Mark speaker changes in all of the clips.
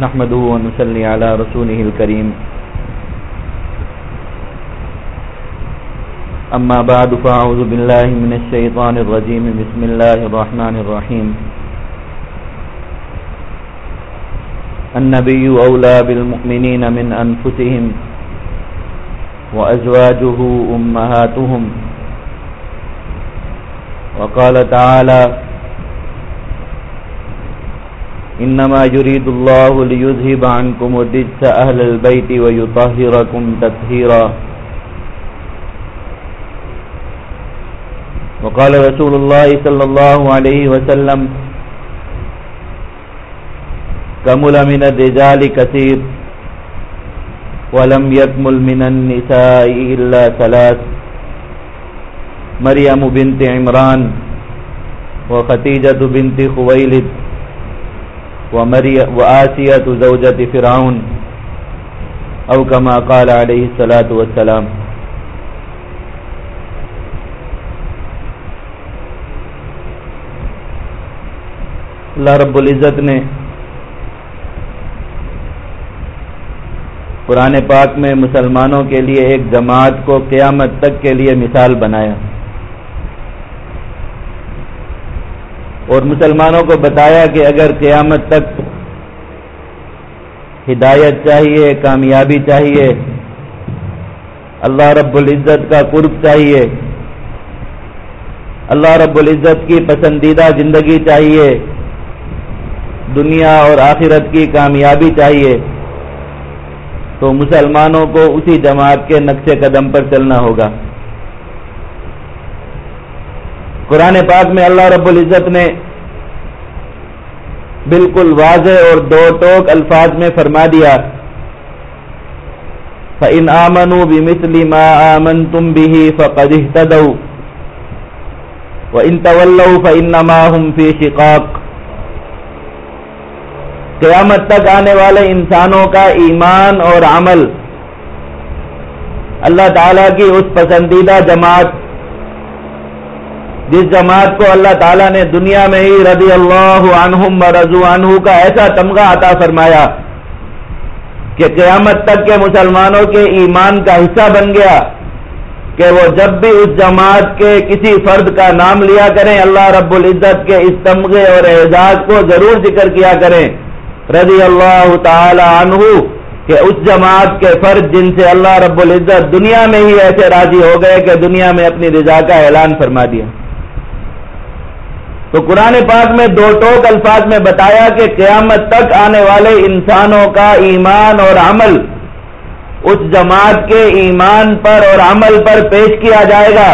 Speaker 1: نحمده ونصلي على رسوله الكريم. أما بعد فأعوذ بالله من الشيطان الرجيم. بسم الله الرحمن الرحيم. النبي أولى بالمؤمنين من أنفسهم وأزواجه أمهاتهم. وقال تعالى إنما يريد الله ليذهب عنكم الرجس أهل البيت ويطهركم تطهيرا. وقال رسول الله صلى الله عليه وسلم كمل من الرجال كثير ولم يكمل من النساء إلا ثلاث مريم بنت عمران وختيجة بنت خويلد وآسية زوجة فرعون، أو كما قال عليه الصلاة والسلام. اللہ رب العزت نے قرآن پاک میں مسلمانوں کے لیے ایک جماعت کو قیامت تک کے لیے مثال بنایا۔ اور مسلمانوں کو بتایا کہ اگر قیامت تک ہدایت چاہیے، کامیابی چاہیے، اللہ رب العزت کا قرب چاہیے، اللہ رب العزت کی پسندیدہ زندگی چاہیے، دنیا اور آخرت کی کامیابی چاہیے، تو مسلمانوں کو اسی جماعت کے نقش قدم پر چلنا ہوگا۔ قرآن پاک میں اللہ رب العزت نے بالکل واضح اور دو ٹوک الفاظ میں فرما دیا۔ فَإِنْ آمَنُوا بِمِثْلِ مَا آمَنْتُمْ بِهِ فَقَدْ اهْتَدَوْا۔ وَإِنْ تَوَلَّوْا فَإِنَّمَا هُمْ فِي شِقَاقٍ۔ قیامت تک آنے والے انسانوں کا ایمان اور عمل اللہ تعالی کی اس پسندیدہ جماعت جس جماعت کو اللہ تعالیٰ نے دنیا میں ہی رضی اللہ عنہم و رضو عنہ کا ایسا تمغہ عطا فرمایا کہ قیامت تک کے مسلمانوں کے ایمان کا حصہ بن گیا کہ وہ جب بھی اس جماعت کے کسی فرد کا نام لیا کریں، اللہ رب العزت کے اس تمغے اور اعزاز کو ضرور ذکر کیا کریں۔ رضی اللہ تعالی عنہ کہ اس جماعت کے فرد جن سے اللہ رب العزت دنیا میں ہی ایسے راضی ہو گئے کہ دنیا میں اپنی رضا کا اعلان فرما دیا۔ تو قرآن پاک میں دو ٹوک الفاظ میں بتایا کہ قیامت تک آنے والے انسانوں کا ایمان اور عمل اس جماعت کے ایمان پر اور عمل پر پیش کیا جائے گا۔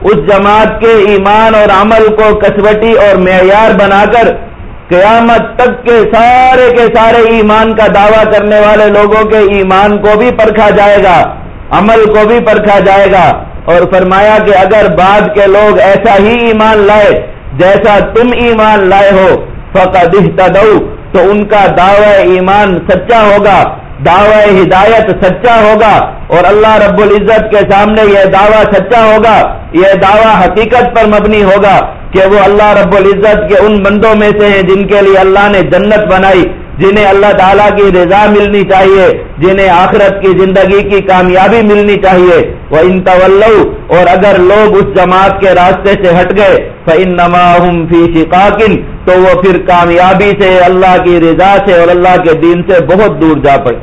Speaker 1: اس جماعت کے ایمان اور عمل کو کسوٹی اور معیار بنا کر قیامت تک کے سارے کے سارے ایمان کا دعویٰ کرنے والے لوگوں کے ایمان کو بھی پرکھا جائے گا، عمل کو بھی پرکھا جائے گا۔ اور فرمایا کہ اگر بعد کے لوگ ایسا ہی ایمان لائے جیسا تم ایمان لائے ہو فقط تو ان کا دعوی ایمان سچا ہوگا، دعوی ہدایت سچا ہوگا، اور اللہ رب العزت کے سامنے یہ دعویٰ سچا ہوگا، یہ دعویٰ حقیقت پر مبنی ہوگا کہ وہ اللہ رب العزت کے ان بندوں میں سے ہیں جن کے لیے اللہ نے جنت بنائی۔ جنہیں اللہ تعالیٰ کی رضا ملنی چاہیے، جنہیں آخرت کی زندگی کی کامیابی ملنی چاہیے۔ وہ ان اور اگر لوگ اس جماعت کے راستے سے ہٹ گئے فن نما فی شکاکن تو وہ پھر کامیابی سے، اللہ کی رضا سے اور اللہ کے دین سے بہت دور جا پڑے۔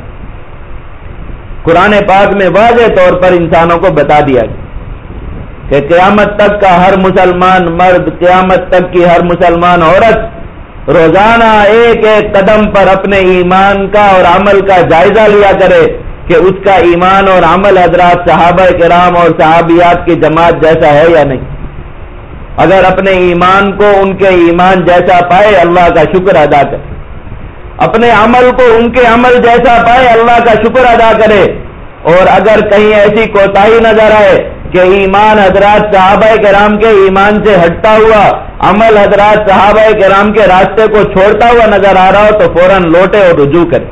Speaker 1: قرآن پاک میں واضح طور پر انسانوں کو بتا دیا گیا کہ قیامت تک کا ہر مسلمان مرد، قیامت تک کی ہر مسلمان عورت روزانہ ایک ایک قدم پر اپنے ایمان کا اور عمل کا جائزہ لیا کرے کہ اس کا ایمان اور عمل حضرات صحابہ کرام اور صحابیات کی جماعت جیسا ہے یا نہیں۔ اگر اپنے ایمان کو ان کے ایمان جیسا پائے، اللہ کا شکر ادا کرے۔ اپنے عمل کو ان کے عمل جیسا پائے، اللہ کا شکر ادا کرے۔ اور اگر کہیں ایسی کوتا نظر آئے کہ ایمان حضرات صحابہ کرام کے ایمان سے ہٹتا ہوا، عمل حضرات صحابہ کرام کے راستے کو چھوڑتا ہوا نظر آ رہا ہو تو فوراً لوٹے اور رجوع کرے۔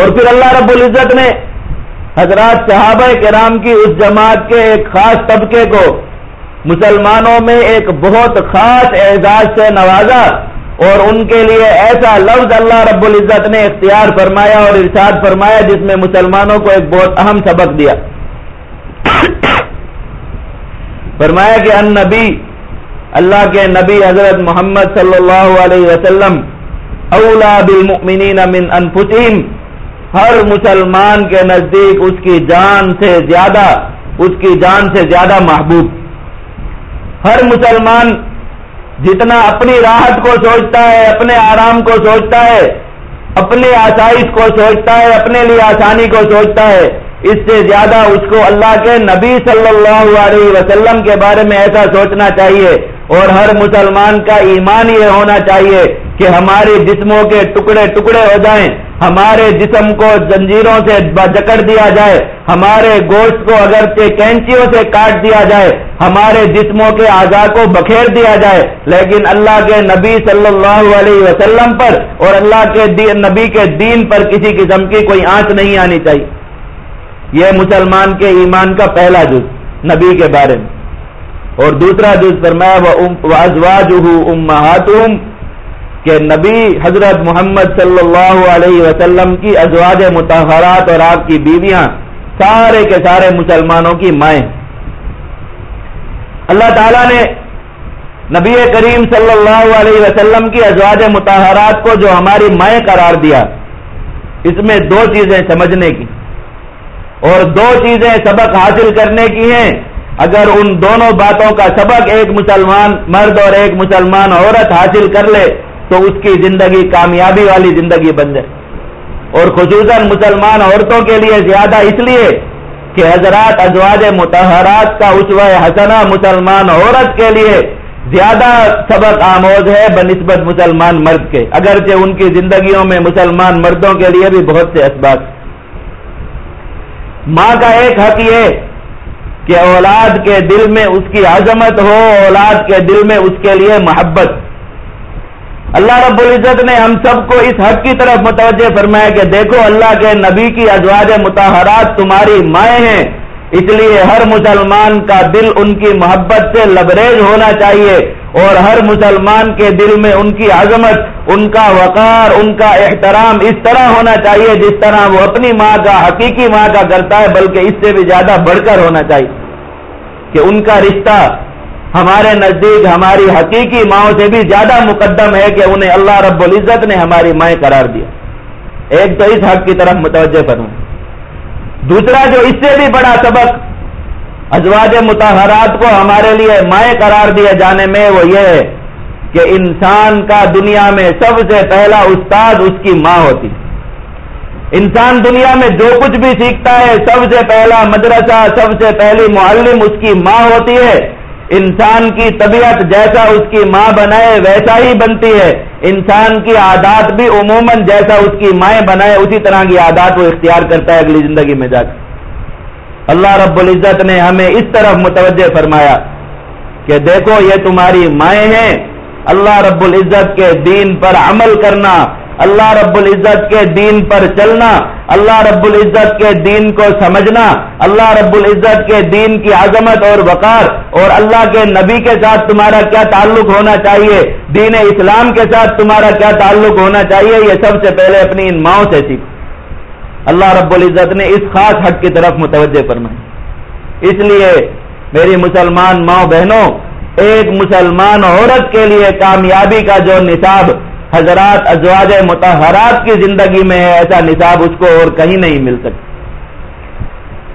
Speaker 1: اور پھر اللہ رب العزت نے حضرات صحابہ کرام کی اس جماعت کے ایک خاص طبقے کو مسلمانوں میں ایک بہت خاص اعزاز سے نوازا اور ان کے لیے ایسا لفظ اللہ رب العزت نے اختیار فرمایا اور ارشاد فرمایا جس میں مسلمانوں کو ایک بہت اہم سبق دیا۔ فرمایا کہ ان نبی، اللہ کے نبی حضرت محمد صلی اللہ علیہ وسلم اولا بالمؤمنین من انفسهم ہر مسلمان کے نزدیک اس کی جان سے زیادہ، اس کی جان سے زیادہ محبوب۔ ہر مسلمان جتنا اپنی راحت کو سوچتا ہے، اپنے آرام کو سوچتا ہے اپنی آسائش کو سوچتا ہے، اپنے لیے آسانی کو سوچتا ہے اس سے زیادہ اس کو اللہ کے نبی صلی اللہ علیہ وسلم کے بارے میں ایسا سوچنا چاہیے اور ہر مسلمان کا ایمان یہ ہونا چاہیے کہ ہمارے جسموں کے ٹکڑے ٹکڑے ہو جائیں، ہمارے جسم کو زنجیروں سے جکڑ دیا جائے، ہمارے گوشت کو اگرچہ کینچیوں سے کاٹ دیا جائے، ہمارے جسموں کے اعضاء کو بکھیر دیا جائے۔ لیکن اللہ کے نبی صلی اللہ علیہ وسلم پر اور اللہ کے نبی کے دین پر کسی قسم کی کوئی آنچ نہیں آنی چاہیے۔ یہ مسلمان کے ایمان کا پہلا جز، نبی کے بارے میں۔ اور دوسرا جز فرمایا وہ کہ نبی حضرت محمد صلی اللہ علیہ وسلم کی ازواج متحرات اور آپ کی بیویاں سارے کے سارے مسلمانوں کی مائیں۔ اللہ تعالیٰ نے نبی کریم صلی اللہ علیہ وسلم کی ازواج متحرات کو جو ہماری مائیں قرار دیا، اس میں دو چیزیں سمجھنے کی۔ اور دو چیزیں سبق حاصل کرنے کی ہیں۔ اگر ان دونوں باتوں کا سبق ایک مسلمان مرد اور ایک مسلمان عورت حاصل کر لے، تو اس کی زندگی کامیابی والی زندگی بن جائے۔ اور خصوصاً مسلمان عورتوں کے لیے زیادہ اس لیے کہ حضرات ازواج متحرات کا اسوہ حسنہ مسلمان عورت کے لیے زیادہ سبق آموز ہے بنسبت مسلمان مرد کے۔ اگرچہ ان کی زندگیوں میں مسلمان مردوں کے لیے بھی بہت سے اسباب۔ ماں کا ایک حق یہ کہ اولاد کے دل میں اس کی عظمت ہو، اولاد کے دل میں اس کے لیے محبت۔ اللہ رب العزت نے ہم سب کو اس حق کی طرف متوجہ فرمایا کہ دیکھو، اللہ کے نبی کی ازواج متحرات تمہاری مائیں ہیں۔ اس لیے ہر مسلمان کا دل ان کی محبت سے لبریز ہونا چاہیے اور ہر مسلمان کے دل میں ان کی عظمت، ان کا وقار، ان کا احترام اس طرح ہونا چاہیے جس طرح وہ اپنی ماں کا، حقیقی ماں کا کرتا ہے، بلکہ اس سے بھی زیادہ بڑھ کر ہونا چاہیے کہ ان کا رشتہ ہمارے نزدیک، ہماری حقیقی ماؤں سے بھی زیادہ مقدم ہے کہ انہیں اللہ رب العزت نے ہماری مائیں قرار دیا۔ ایک تو اس حق کی طرف متوجہ کروں دوسرا جو اس سے بھی بڑا سبق ازواج متحرات کو ہمارے لیے مائع قرار دیے جانے میں وہ یہ ہے کہ انسان کا دنیا میں سب سے پہلا استاد اس کی ماں ہوتی انسان دنیا میں جو کچھ بھی سیکھتا ہے، سب سے پہلا مدرسہ، سب سے پہلی معلم اس کی ماں ہوتی ہے۔ انسان کی طبیعت جیسا اس کی ماں بنائے ویسا ہی بنتی ہے۔ انسان کی عادات بھی عموماً جیسا اس کی مائیں بنائے، اسی طرح کی عادات وہ اختیار کرتا ہے اگلی زندگی میں جا کر اللہ رب العزت نے ہمیں اس طرف متوجہ فرمایا کہ دیکھو یہ تمہاری مائیں ہیں۔ اللہ رب العزت کے دین پر عمل کرنا اللہ رب العزت کے دین پر چلنا، اللہ رب العزت کے دین کو سمجھنا، اللہ رب العزت کے دین کی عظمت اور وقار اور اللہ کے نبی کے ساتھ تمہارا کیا تعلق ہونا چاہیے؟ دین اسلام کے ساتھ تمہارا کیا تعلق ہونا چاہیے؟ یہ سب سے پہلے اپنی ان ماؤں سے سیکھ اللہ رب العزت نے اس خاص حق کی طرف متوجہ فرمائی۔ اس لیے میری مسلمان ماؤں بہنوں، ایک مسلمان عورت کے لیے کامیابی کا جو نصاب حضرات ازواج متحرات کی زندگی میں ہے ایسا نصاب اس کو اور کہیں نہیں مل سکتا۔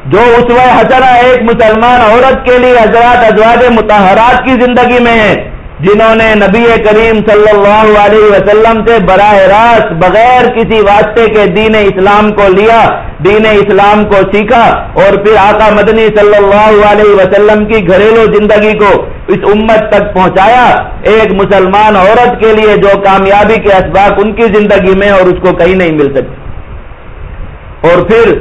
Speaker 1: جو اس وقت ایک مسلمان عورت کے لیے حضرات ازواج متحرات کی زندگی میں ہے جنہوں نے نبی کریم صلی اللہ علیہ وسلم سے براہ راست بغیر کسی واسطے کے دین اسلام کو لیا، دین اسلام کو سیکھا اور پھر آقا مدنی صلی اللہ علیہ وسلم کی گھریلو زندگی کو اس امت تک پہنچایا۔ ایک مسلمان عورت کے لیے جو کامیابی کے اسباق ان کی زندگی میں اور اس کو کہیں نہیں مل سکتی۔ اور پھر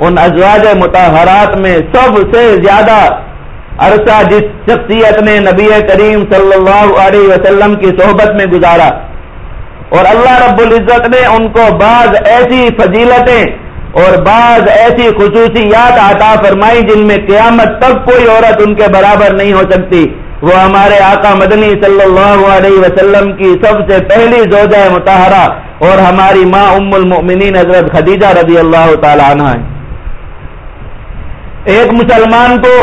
Speaker 1: ان ازواج متحرات میں سب سے زیادہ عرصہ جس شخصیت نے نبی کریم صلی اللہ علیہ وسلم کی صحبت میں گزارا اور اللہ رب العزت نے ان کو بعض ایسی فضیلتیں اور بعض ایسی خصوصیات عطا فرمائی جن میں قیامت تک کوئی عورت ان کے برابر نہیں ہو سکتی۔ وہ ہمارے آقا مدنی صلی اللہ علیہ وسلم کی سب سے پہلی زوجہ متحرہ اور ہماری ماں ام المؤمنین حضرت خدیجہ رضی اللہ تعالی عنہ ہے ایک مسلمان کو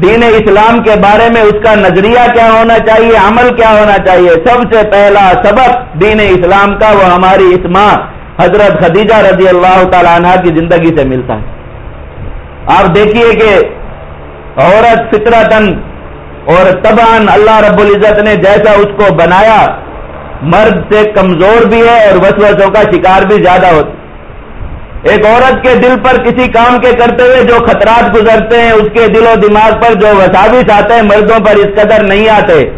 Speaker 1: دین اسلام کے بارے میں اس کا نظریہ کیا ہونا چاہیے، عمل کیا ہونا چاہیے؟ سب سے پہلا سبق دین اسلام کا، وہ ہماری اس ماں حضرت خدیجہ رضی اللہ تعالی عنہ کی زندگی سے ملتا ہے۔ آپ دیکھیے کہ عورت فطرتن اور تبان اللہ رب العزت نے جیسا اس کو بنایا، مرد سے کمزور بھی ہے اور وسوسوں کا شکار بھی زیادہ ہوتا ایک عورت کے دل پر کسی کام کے کرتے ہوئے جو خطرات گزرتے ہیں، اس کے دل و دماغ پر جو وساوس آتے ہیں، مردوں پر اس قدر نہیں آتے۔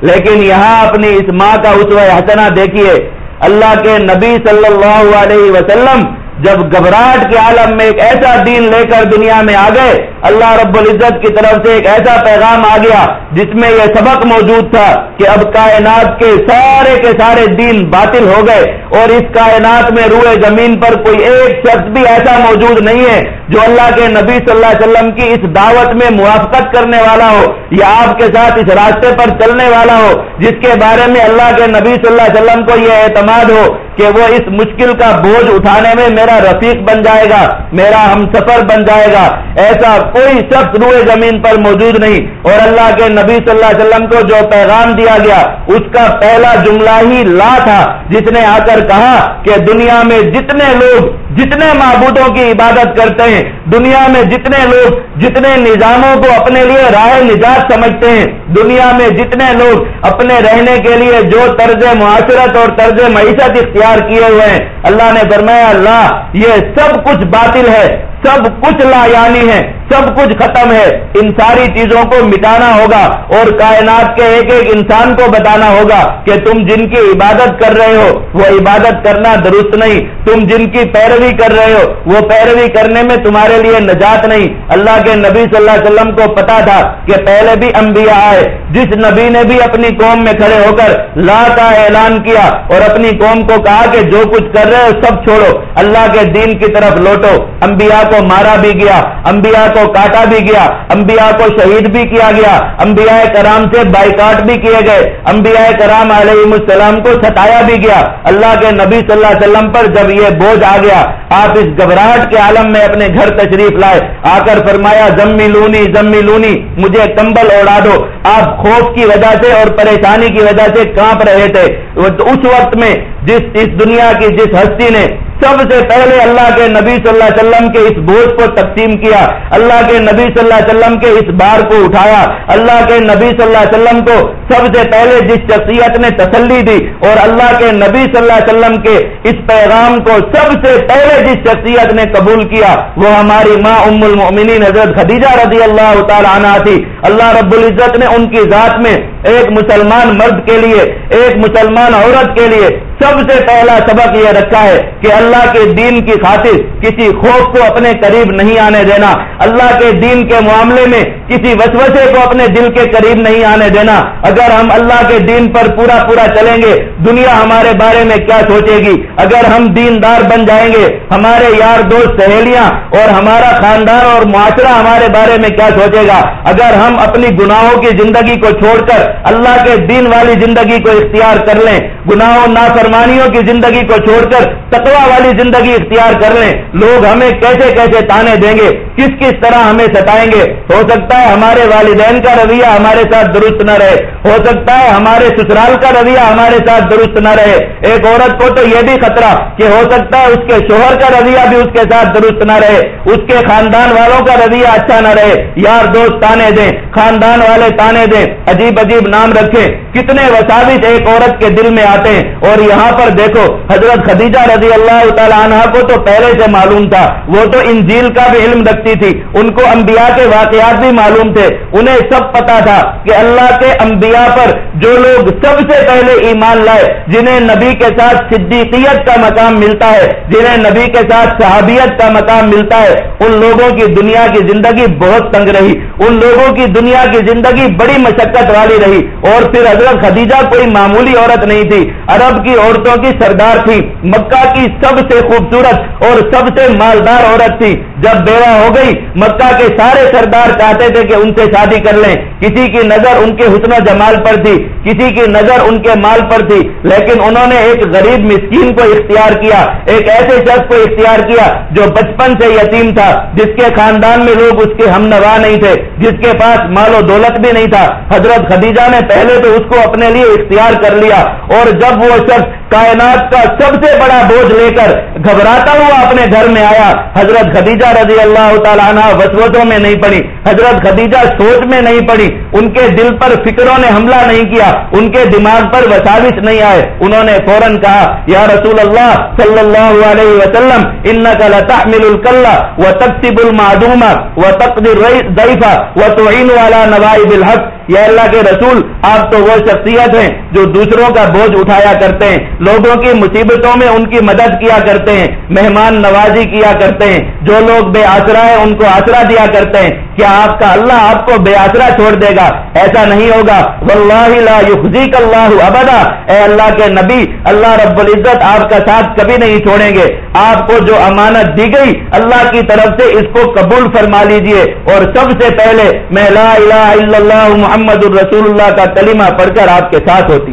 Speaker 1: لیکن یہاں اپنی اس ماں کا اس حسنا دیکھیے۔ اللہ کے نبی صلی اللہ علیہ وسلم جب گھبراہٹ کے عالم میں ایک ایسا دین لے کر دنیا میں آ گئے، اللہ رب العزت کی طرف سے ایک ایسا پیغام آ گیا جس میں یہ سبق موجود تھا کہ اب کائنات کے سارے کے سارے دین باطل ہو گئے اور اس کائنات میں روئے زمین پر کوئی ایک شخص بھی ایسا موجود نہیں ہے جو اللہ کے نبی صلی اللہ علیہ وسلم کی اس دعوت میں موافقت کرنے والا ہو یا آپ کے ساتھ اس راستے پر چلنے والا ہو، جس کے بارے میں اللہ کے نبی صلی اللہ علیہ وسلم کو یہ اعتماد ہو۔ کہ وہ اس مشکل کا بوجھ اٹھانے میں میرا رفیق بن جائے گا، میرا ہم سفر بن جائے گا۔ ایسا کوئی شخص روئے زمین پر موجود نہیں۔ اور اللہ کے نبی صلی اللہ علیہ وسلم کو جو پیغام دیا گیا، اس کا پہلا جملہ ہی لا تھا، جس نے آ کر کہا کہ دنیا میں جتنے لوگ جتنے معبودوں کی عبادت کرتے ہیں، دنیا میں جتنے لوگ جتنے نظاموں کو اپنے لیے راہ نجات سمجھتے ہیں، دنیا میں جتنے لوگ اپنے رہنے کے لیے جو طرز معاشرت اور طرز معیشت اختیار کیے ہوئے ہیں۔ اللہ نے فرمایا اللہ یہ سب کچھ باطل ہے۔ سب کچھ لا یعنی ہے، سب کچھ ختم ہے۔ ان ساری چیزوں کو مٹانا ہوگا اور کائنات کے ایک ایک انسان کو بتانا ہوگا کہ تم جن کی عبادت کر رہے ہو، وہ عبادت کرنا درست نہیں۔ تم جن کی پیروی کر رہے ہو، وہ پیروی کرنے میں تمہارے لیے نجات نہیں۔ اللہ کے نبی صلی اللہ علیہ وسلم کو پتا تھا کہ پہلے بھی انبیاء آئے۔ جس نبی نے بھی اپنی قوم میں کھڑے ہو کر لا کا اعلان کیا اور اپنی قوم کو کہا کہ جو کچھ کر رہے ہو سب چھوڑو۔ اللہ کے دین کی طرف لوٹو۔ انبیاء کو کو مارا بھی گیا، انبیاء کو کاٹا بھی گیا، انبیاء کو شہید بھی کیا گیا، انبیاء کرام سے بائیکاٹ بھی کیے گئے، انبیاء کرام علیہ السلام کو ستایا بھی گیا۔ اللہ کے نبی صلی اللہ علیہ وسلم پر جب یہ بوجھ آ گیا، آپ اس گھبراہٹ کے عالم میں اپنے گھر تشریف لائے۔ آ کر فرمایا، زمی لونی زمی لونی، مجھے کمبل اڑا دو۔ آپ خوف کی وجہ سے اور پریشانی کی وجہ سے کانپ رہے تھے۔ اس وقت میں جس، اس دنیا کی جس ہستی نے سب سے پہلے اللہ کے نبی صلی اللہ علیہ وسلم کے اس بوجھ کو تقسیم کیا، اللہ کے نبی صلی اللہ علیہ وسلم کے اس بار کو اٹھایا، اللہ کے نبی صلی اللہ علیہ وسلم کو سب سے پہلے جس شخصیت نے تسلی دی اور اللہ کے نبی صلی اللہ علیہ وسلم کے اس پیغام کو سب سے پہلے جس شخصیت نے قبول کیا، وہ ہماری ماں ام المؤمنین حضرت خدیجہ رضی اللہ تعالی عنہ تھی۔ اللہ رب العزت نے ان کی ذات میں ایک مسلمان مرد کے لیے، ایک مسلمان عورت کے لیے سب سے پہلا سبق یہ رکھا ہے کہ اللہ کے دین کی خاطر کسی خوف کو اپنے قریب نہیں آنے دینا، اللہ کے دین کے معاملے میں کسی وسوسے کو اپنے دل کے قریب نہیں آنے دینا۔ اگر ہم اللہ کے دین پر پورا پورا چلیں گے، دنیا ہمارے بارے میں کیا سوچے گی؟ اگر ہم دیندار بن جائیں گے، ہمارے یار دوست سہیلیاں اور ہمارا خاندان اور معاشرہ ہمارے بارے میں کیا سوچے گا؟ اگر ہم اپنی گناہوں کی زندگی کو چھوڑ کر اللہ کے دین والی زندگی کو اختیار کر لیں۔ گناہوں نہ فرمانیوں کی زندگی کو چھوڑ کر تقوا والی زندگی اختیار کر لیں۔ لوگ ہمیں کیسے کیسے تانے دیں گے؟ کس کس طرح ہمیں ستائیں گے؟ ہو سکتا ہے ہمارے والدین کا رویہ ہمارے ساتھ درست نہ رہے۔ ہو سکتا ہے ہمارے سسرال کا رویہ ہمارے ساتھ درست نہ رہے۔ ایک عورت کو تو یہ بھی خطرہ کہ ہو سکتا ہے اس کے شوہر کا رویہ بھی اس کے ساتھ درست نہ رہے۔ اس کے خاندان والوں کا رویہ اچھا نہ رہے۔ یار دوست تانے دیں۔ خاندان والے تانے دیں عجیب عجیب نام رکھیں کتنے وساوس ایک عورت کے دل میں آتے ہیں۔ اور یہاں پر دیکھو، حضرت خدیجہ رضی اللہ تعالیٰ عنہ کو تو پہلے سے معلوم تھا۔ وہ تو انجیل کا بھی علم رکھتی تھی۔ ان کو انبیاء کے واقعات بھی معلوم تھے۔ انہیں سب پتا تھا کہ اللہ کے انبیاء پر جو لوگ سب سے پہلے ایمان لائے، جنہیں نبی کے ساتھ صدیقیت کا مقام ملتا ہے، جنہیں نبی کے ساتھ صحابیت کا مقام ملتا ہے، ان لوگوں کی دنیا کی زندگی بہت تنگ رہی۔ ان لوگوں کی دنیا کی زندگی بڑی مشقت والی رہی اور پھر حضرت خدیجہ کوئی معمولی عورت نہیں تھی۔ عرب کی عورتوں کی سردار تھی، مکہ کی سب سے خوبصورت اور سب سے مالدار عورت تھی۔ جب بیوہ ہو گئی، مکہ کے سارے سردار چاہتے تھے کہ ان سے شادی کر لیں۔ کسی کی نظر ان کے حسن و جمال پر تھی، کسی کی نظر ان کے مال پر تھی، لیکن انہوں نے ایک غریب مسکین کو اختیار کیا، ایک ایسے شخص کو اختیار کیا جو بچپن سے یتیم تھا، جس کے خاندان میں لوگ اس کے ہم نوا نہیں تھے، جس کے پاس مال و دولت بھی نہیں تھا۔ حضرت خدیجہ نے پہلے تو اس کو اپنے لیے اختیار کر لیا، اور جب وہ شخص کائنات کا سب سے بڑا بوجھ لے کر گھبراتا ہوا اپنے گھر میں آیا، حضرت خدیجہ خدیجہ رضی اللہ تعالیٰ عنہ وسوسوں میں نہیں پڑی، حضرت خدیجہ سوچ میں نہیں پڑی، ان کے دل پر فکروں نے حملہ نہیں کیا، ان کے دماغ پر وساوش نہیں آئے۔ انہوں نے فوراً کہا، یا رسول اللہ صلی اللہ علیہ وسلم ان کا لتا مل الکلّہ و تقسیب المعدومہ و تقدر ضعیفہ و توہین والا نوائب الحق۔ یا اللہ کے رسول، آپ تو وہ شخصیت ہیں جو دوسروں کا بوجھ اٹھایا کرتے ہیں، لوگوں کی مصیبتوں میں ان کی مدد کیا کرتے ہیں، مہمان نوازی کیا کرتے ہیں، جو لوگ بے آسرا ہے ان کو آسرا دیا کرتے ہیں۔ کیا آپ کا اللہ آپ کو بے آسرا چھوڑ دے گا؟ ایسا نہیں ہوگا۔ واللہ لا یخزیک اللہ ابدا۔ اے اللہ کے نبی، اللہ رب العزت آپ کا ساتھ کبھی نہیں چھوڑیں گے۔ آپ کو جو امانت دی گئی، اللہ کی طرف سے اس کو قبول فرما لیجیے۔ اور سب سے پہلے میں لا الہ الا اللہ محمد الرسول اللہ کا کلمہ پڑھ کر آپ کے ساتھ ہوتی۔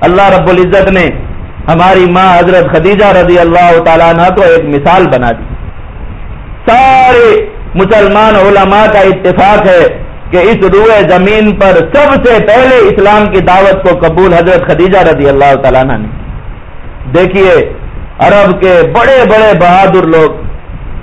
Speaker 1: اللہ رب العزت نے ہماری ماں حضرت خدیجہ رضی اللہ تعالیٰ عنہ کو ایک مثال بنا دی۔ سارے مسلمان علماء کا اتفاق ہے کہ اس روئے زمین پر سب سے پہلے اسلام کی دعوت کو قبول حضرت خدیجہ رضی اللہ تعالیٰ عنہ نے۔ دیکھیے، عرب کے بڑے بڑے بہادر لوگ،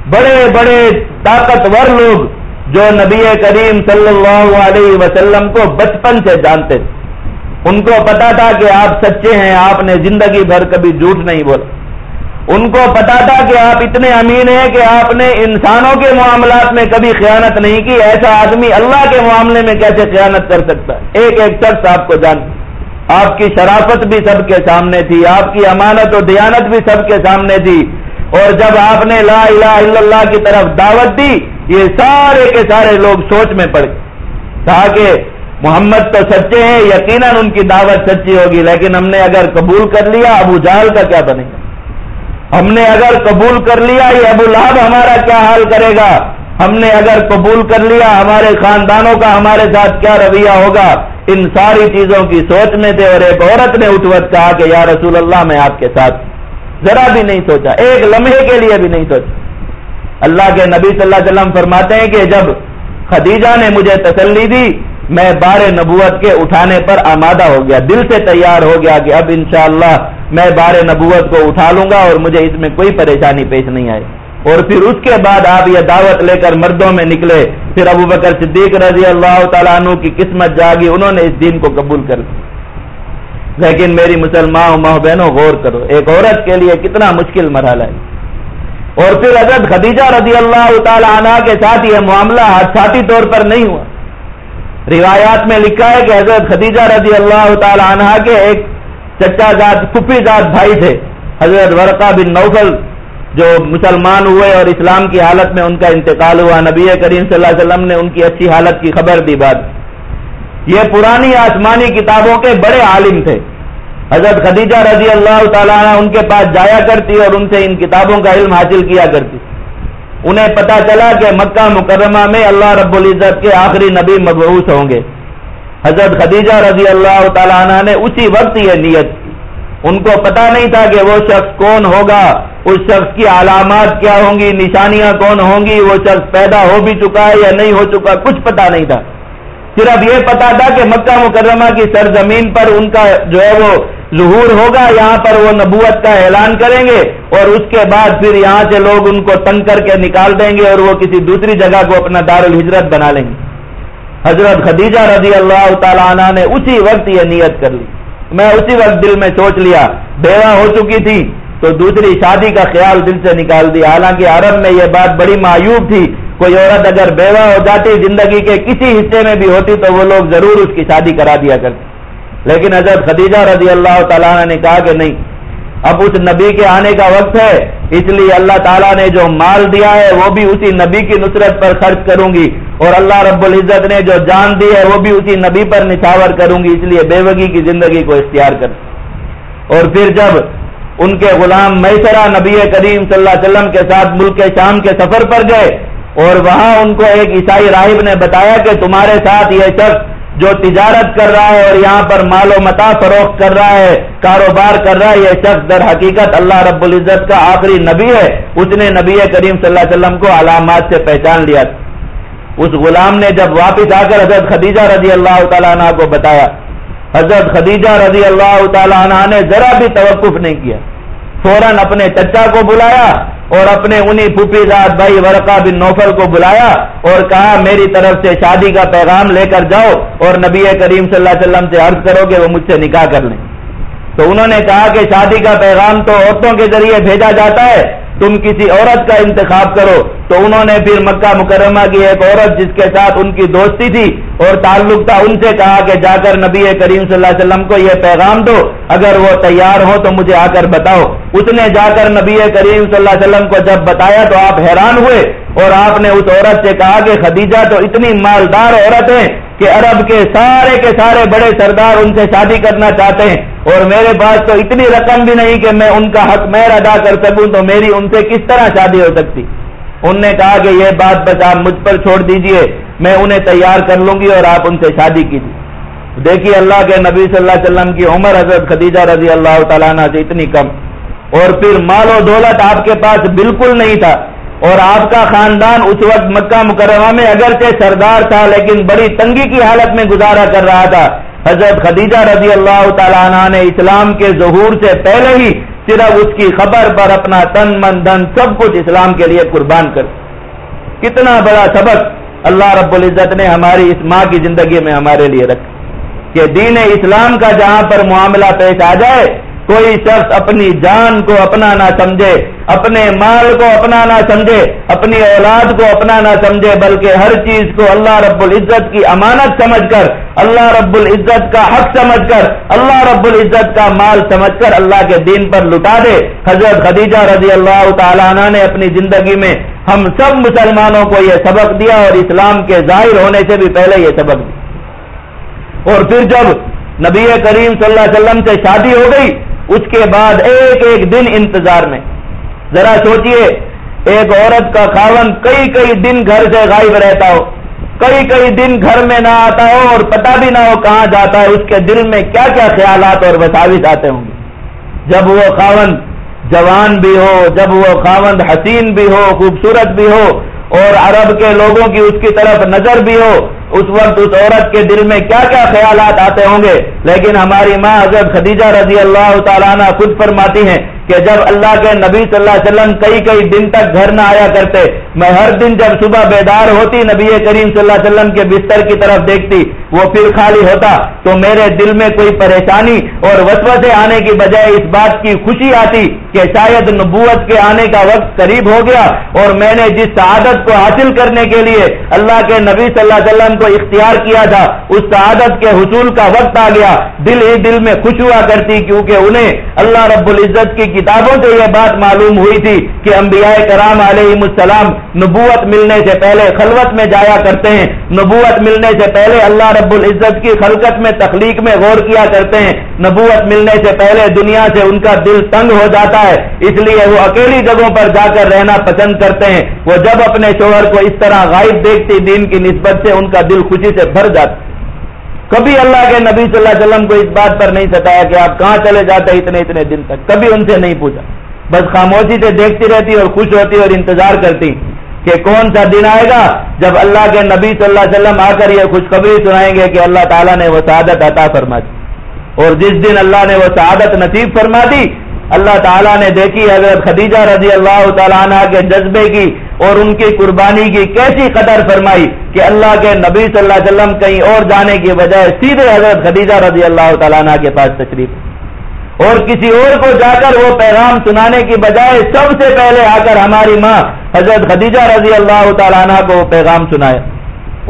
Speaker 1: بڑے بڑے طاقتور لوگ جو نبی کریم صلی اللہ علیہ وسلم کو بچپن سے جانتے تھے۔ ان کو پتا تھا کہ آپ سچے ہیں، آپ نے زندگی بھر کبھی جھوٹ نہیں بولا۔ ان کو پتا تھا کہ آپ اتنے امین ہیں کہ آپ نے انسانوں کے معاملات میں کبھی خیانت نہیں کی، ایسا آدمی اللہ کے معاملے میں کیسے خیانت کر سکتا؟ ہے ایک ایک شخص آپ کو جان آپ کی شرافت بھی سب کے سامنے تھی، آپ کی امانت و دیانت بھی سب کے سامنے تھی۔ اور جب آپ نے لا الہ الا اللہ کی طرف دعوت دی، یہ سارے کے سارے لوگ سوچ میں پڑ گئے تاکہ محمد تو سچے ہیں، یقیناً ان کی دعوت سچی ہوگی، لیکن ہم نے اگر قبول کر لیا، ابو جہل کا کیا بنے گا؟ ہم نے اگر قبول کر لیا یہ ابو لہب ہمارا کیا حال کرے گا؟ ہم نے اگر قبول کر لیا ہمارے خاندانوں کا ہمارے ساتھ کیا رویہ ہوگا؟ ان ساری چیزوں کی سوچ میں تھے اور ایک عورت نے اٹھوت کہا کہ یا رسول اللہ میں آپ کے ساتھ ذرا بھی نہیں سوچا، ایک لمحے کے لیے بھی نہیں سوچا۔ اللہ کے نبی صلی اللہ علیہ وسلم فرماتے ہیں کہ جب خدیجہ نے مجھے تسلی دی، میں بار نبوت کے اٹھانے پر آمادہ ہو گیا، دل سے تیار ہو گیا کہ اب انشاءاللہ میں بار نبوت کو اٹھا لوں گا اور مجھے اس میں کوئی پریشانی پیش نہیں آئے۔ اور پھر اس کے بعد آپ یہ دعوت لے کر مردوں میں نکلے۔ پھر ابو بکر صدیق رضی اللہ تعالیٰ عنہ کی قسمت جاگی، انہوں نے اس دین کو قبول کر لیکن میری مسلمان ماہ بہنوں، غور کرو، ایک عورت کے لیے کتنا مشکل مرحلہ ہے۔ اور پھر حضرت خدیجہ رضی اللہ تعالیٰ عنہ کے ساتھ یہ معاملہ حادثاتی طور پر نہیں ہوا۔ روایات میں لکھا ہے کہ حضرت خدیجہ رضی اللہ تعالی عنہ کے ایک چچا ذات پھپھی ذات بھائی تھے۔ حضرت ورقہ بن نوفل جو مسلمان ہوئے اور اسلام کی حالت میں ان کا انتقال ہوا، نبی کریم صلی اللہ علیہ وسلم نے ان کی اچھی حالت کی خبر دی بات۔ یہ پرانی آسمانی کتابوں کے بڑے عالم تھے۔ حضرت خدیجہ رضی اللہ تعالیٰ عنہ ان کے پاس جایا کرتی اور ان سے ان کتابوں کا علم حاصل کیا کرتی۔ انہیں پتا چلا کہ مکہ مکرمہ میں اللہ رب العزت کے آخری نبی مبعوث ہوں گے۔ حضرت خدیجہ رضی اللہ تعالیٰ عنہ نے اسی وقت یہ نیت کی۔ ان کو پتا نہیں تھا کہ وہ شخص کون ہوگا، اس شخص کی علامات کیا ہوں گی، نشانیاں کون ہوں گی، وہ شخص پیدا ہو بھی چکا ہے یا نہیں ہو چکا، کچھ پتا نہیں تھا۔ صرف یہ پتا تھا کہ مکہ مکرمہ کی سرزمین پر ان کا جو ہے وہ ظہور ہوگا، یہاں پر وہ نبوت کا اعلان کریں گے اور اس کے بعد پھر یہاں سے لوگ ان کو تنگ کر کے نکال دیں گے اور وہ کسی دوسری جگہ کو اپنا دار الحجرت بنا لیں گے۔ حضرت خدیجہ رضی اللہ تعالیٰ عنہ نے اسی وقت یہ نیت کر لی۔ میں اسی وقت دل میں سوچ لیا، بیوہ ہو چکی تھی تو دوسری شادی کا خیال دل سے نکال دیا۔ حالانکہ عرب میں یہ بات بڑی معیوب تھی، کوئی عورت اگر بیوہ ہو جاتی زندگی کے کسی حصے میں بھی ہوتی تو وہ لوگ ضرور اس کی شادی کرا دیا کرتے۔ لیکن حضرت خدیجہ رضی اللہ تعالیٰ نے کہا کہ نہیں، اب اس نبی کے آنے کا وقت ہے، اس لیے اللہ تعالیٰ نے جو مال دیا ہے وہ بھی اسی نبی کی نصرت پر خرچ کروں گی۔ اور اللہ رب العزت نے جو جان دی ہے وہ بھی اسی نبی پر نچھاور کروں گی، اس لیے بے وگی کی زندگی کو اختیار کر اور پھر جب ان کے غلام میسرا نبی کریم صلی اللہ علیہ وسلم کے ساتھ ملک شام کے سفر پر گئے، اور وہاں ان کو ایک عیسائی راہب نے بتایا کہ تمہارے ساتھ یہ شخص جو تجارت کر رہا ہے اور یہاں پر مال و متا فروخت کر رہا ہے، کاروبار کر رہا ہے، یہ شخص در حقیقت اللہ رب العزت کا آخری نبی ہے۔ اس نے نبی کریم صلی اللہ علیہ وسلم کو علامات سے پہچان لیا اس غلام نے جب واپس آ کر حضرت خدیجہ رضی اللہ تعالیٰ عنہ کو بتایا، حضرت خدیجہ رضی اللہ تعالیٰ عنہ نے ذرا بھی توقف نہیں کیا۔ فوراً اپنے چچا کو بلایا اور اپنے انہی پھوپھی زاد بھائی ورقا بن نوفل کو بلایا اور کہا، میری طرف سے شادی کا پیغام لے کر جاؤ اور نبی کریم صلی اللہ علیہ وسلم سے عرض کرو کہ وہ مجھ سے نکاح کر لیں۔ تو انہوں نے کہا کہ شادی کا پیغام تو عورتوں کے ذریعے بھیجا جاتا ہے تم کسی عورت کا انتخاب کرو۔ تو انہوں نے پھر مکہ مکرمہ کی ایک عورت جس کے ساتھ ان کی دوستی تھی اور تعلق تھا، ان سے کہا کہ جا کر نبی کریم صلی اللہ علیہ وسلم کو یہ پیغام دو۔ اگر وہ تیار ہو تو مجھے آ کر بتاؤ۔ اس نے جا کر نبی کریم صلی اللہ علیہ وسلم کو جب بتایا تو آپ حیران ہوئے اور آپ نے اس عورت سے کہا کہ خدیجہ تو اتنی مالدار عورت ہے۔ کہ عرب کے سارے کے سارے بڑے سردار ان سے شادی کرنا چاہتے ہیں اور میرے پاس تو اتنی رقم بھی نہیں کہ میں ان کا حق مہر ادا کر سکوں تو میری ان سے کس طرح شادی ہو سکتی؟ ان نے کہا کہ یہ بات بس آپ مجھ پر چھوڑ دیجیے، میں انہیں تیار کر لوں گی اور آپ ان سے شادی کیجیے دیکھیے اللہ کے نبی صلی اللہ علیہ وسلم کی عمر حضرت خدیجہ رضی اللہ تعالیٰ سے اتنی کم اور پھر مال و دولت آپ کے پاس بالکل نہیں تھا۔ اور آپ کا خاندان اس وقت مکہ مکرمہ میں اگرچہ سردار تھا، لیکن بڑی تنگی کی حالت میں گزارا کر رہا تھا۔ حضرت خدیجہ رضی اللہ تعالیٰ عنہ نے اسلام کے ظہور سے پہلے ہی صرف اس کی خبر پر اپنا تن من دھن سب کچھ اسلام کے لیے قربان کر کتنا بڑا سبق اللہ رب العزت نے ہماری اس ماں کی زندگی میں ہمارے لیے رکھا۔ کہ دین اسلام کا جہاں پر معاملہ پیش آ جائے کوئی شخص اپنی جان کو اپنا نہ سمجھے، اپنے مال کو اپنا نہ سمجھے، اپنی اولاد کو اپنا نہ سمجھے، بلکہ ہر چیز کو اللہ رب العزت کی امانت سمجھ کر، اللہ رب العزت کا حق سمجھ کر، اللہ رب العزت کا مال سمجھ کر اللہ کے دین پر لٹا دے۔ حضرت خدیجہ رضی اللہ تعالیٰ عنہ نے اپنی زندگی میں ہم سب مسلمانوں کو یہ سبق دیا اور اسلام کے ظاہر ہونے سے بھی پہلے یہ سبق دیا اور پھر جب نبی کریم صلی اللہ علیہ وسلم سے شادی ہو گئی اس کے بعد ایک ایک دن انتظار میں۔ ذرا سوچئے، ایک عورت کا خاون کئی کئی دن گھر سے غائب رہتا ہو، کئی کئی دن گھر میں نہ آتا ہو اور پتہ بھی نہ ہو کہاں جاتا ہے، اس کے دل میں کیا کیا خیالات اور وساوس آتے ہوں گے۔ جب وہ خاون جوان بھی ہو، جب وہ خاون حسین بھی ہو، خوبصورت بھی ہو اور عرب کے لوگوں کی اس کی طرف نظر بھی ہو اس وقت اس عورت کے دل میں کیا کیا خیالات آتے ہوں گے؟ لیکن ہماری ماں حضرت خدیجہ رضی اللہ تعالیٰ خود فرماتی ہیں کہ جب اللہ کے نبی صلی اللہ علیہ وسلم کئی کئی دن تک گھر نہ آیا کرتے، میں ہر دن جب صبح بیدار ہوتی، نبی کریم صلی اللہ علیہ وسلم کے بستر کی طرف دیکھتی، وہ پھر خالی ہوتا، تو میرے دل میں کوئی پریشانی اور وسوسے آنے کی بجائے اس بات کی خوشی آتی کہ شاید نبوت کے آنے کا وقت قریب ہو گیا اور میں نے جس سعادت کو حاصل کرنے کے لیے اللہ کے نبی صلی اللہ علیہ وسلم کو اختیار کیا تھا، اس سعادت کے حصول کا وقت آ گیا۔ دل ہی دل میں خوش ہوا کرتی، کیونکہ انہیں اللہ رب العزت کی کتابوں سے یہ بات معلوم ہوئی تھی کہ انبیاء کرام علیہ السلام نبوت ملنے سے پہلے خلوت میں جایا کرتے ہیں۔ نبوت ملنے سے پہلے اللہ رب العزت کی خلقت میں تخلیق میں غور کیا کرتے ہیں۔ نبوت ملنے سے پہلے دنیا سے ان کا دل تنگ ہو جاتا ہے، اس لیے وہ اکیلی جگہوں پر جا کر رہنا پسند کرتے ہیں۔ وہ جب اپنے شوہر کو اس طرح غائب دیکھتی، دین کی نسبت سے ان کا دل خوشی سے بھر جاتا۔ کبھی اللہ کے نبی صلی اللہ علیہ وسلم کو اس بات پر نہیں ستایا کہ آپ کہاں چلے جاتے اتنے اتنے دن تک۔ کبھی ان سے نہیں پوچھا۔ بس خاموشی سے دیکھتی رہتی اور خوش ہوتی اور انتظار کرتی۔ کہ کون سا دن آئے گا؟ جب اللہ کے نبی صلی اللہ علیہ وسلم آ کر یہ خوشخبری سنائیں گے کہ اللہ تعالیٰ نے وہ سعادت عطا فرما دی اور جس دن اللہ نے وہ سعادت نصیب فرما دی، اللہ تعالیٰ نے دیکھی حضرت خدیجہ رضی اللہ تعالیٰ عنہ کے جذبے کی اور ان کی قربانی کی کیسی قدر فرمائی کہ اللہ کے نبی صلی اللہ علیہ وسلم کہیں اور جانے کی بجائے سیدھے حضرت خدیجہ رضی اللہ تعالیٰ عنہ کے پاس تشریف۔ اور کسی اور کو جا کر وہ پیغام سنانے کی بجائے سب سے پہلے آ کر ہماری ماں حضرت خدیجہ رضی اللہ تعالیٰ عنہ کو وہ پیغام سنایا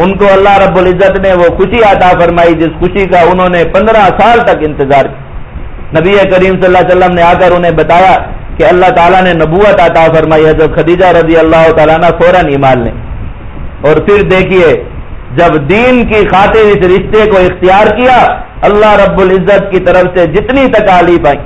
Speaker 1: ان کو اللہ رب العزت نے وہ خوشی عطا فرمائی جس خوشی کا انہوں نے پندرہ سال تک انتظار کیا۔ نبی کریم صلی اللہ علیہ وسلم نے آ کر انہیں بتایا کہ اللہ تعالیٰ نے نبوت عطا فرمائی، حضرت خدیجہ رضی اللہ تعالیٰ نے فوراً ایمان لیں اور پھر دیکھیے، جب دین کی خاطر اس رشتے کو اختیار کیا اللہ رب العزت کی طرف سے جتنی تکالیف آئی